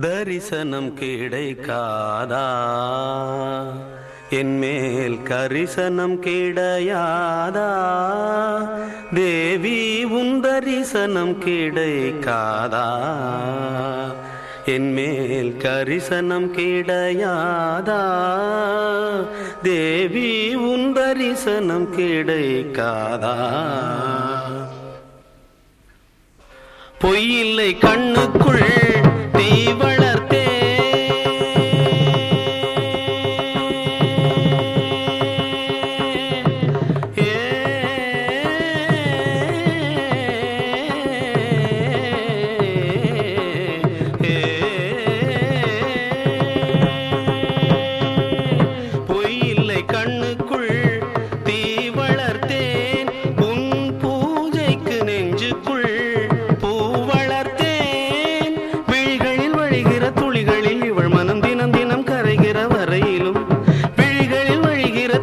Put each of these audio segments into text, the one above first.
தரிசனம் கிடைக்காதா? என்மேல் கரிசனம் கிடையாதா? தேவி உன் தரிசனம் கிடைக்காதா? என்மேல் கரிசனம் கிடையாதா? தேவி உன் தரிசனம் கிடைக்காதா? பொய்யில்லை கண்ணுக்குள்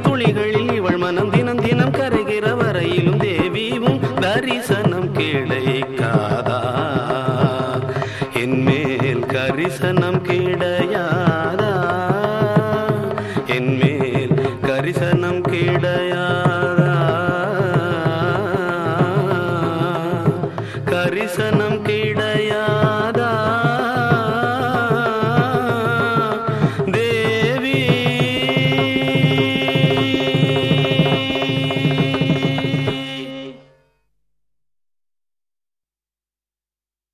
துளிகளில் இவள் மனம் தினம் தினம் கரைகிற வரையிலும் தேவியும் தரிசனம் கிடைக்காதா? என்மேல் கரிசனம் கிடையாதா? என்மேல் கரிசனம் கிடையாதா? கரிசனம் கிடையாதா? தேவி